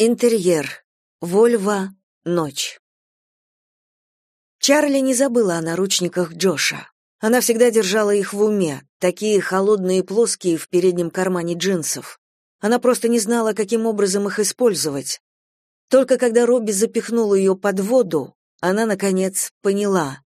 Интерьер. Вольва. Ночь. Чарли не забыла о наручниках Джоша. Она всегда держала их в уме, такие холодные и плоские в переднем кармане джинсов. Она просто не знала, каким образом их использовать. Только когда Робби запихнул ее под воду, она, наконец, поняла.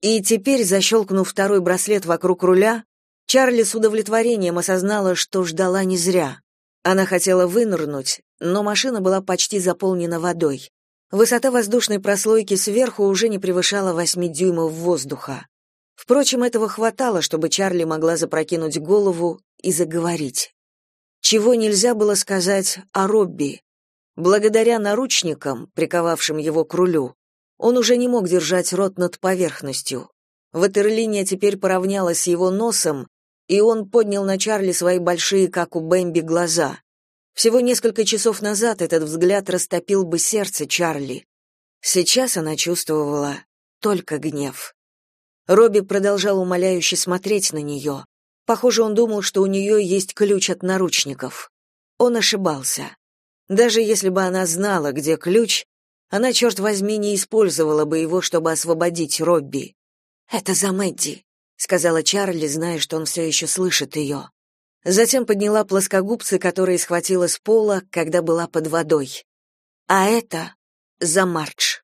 И теперь, защелкнув второй браслет вокруг руля, Чарли с удовлетворением осознала, что ждала не зря. Она хотела вынырнуть, но машина была почти заполнена водой. Высота воздушной прослойки сверху уже не превышала восьми дюймов воздуха. Впрочем, этого хватало, чтобы Чарли могла запрокинуть голову и заговорить. Чего нельзя было сказать о Робби. Благодаря наручникам, приковавшим его к рулю, он уже не мог держать рот над поверхностью. Ватерлиния теперь поравнялась с его носом, и он поднял на Чарли свои большие, как у Бэмби, глаза. Всего несколько часов назад этот взгляд растопил бы сердце Чарли. Сейчас она чувствовала только гнев. Робби продолжал умоляюще смотреть на нее. Похоже, он думал, что у нее есть ключ от наручников. Он ошибался. Даже если бы она знала, где ключ, она, черт возьми, не использовала бы его, чтобы освободить Робби. «Это за Мэдди», — сказала Чарли, зная, что он все еще слышит ее. Затем подняла плоскогубцы, которые схватила с пола, когда была под водой. А это за Мардж.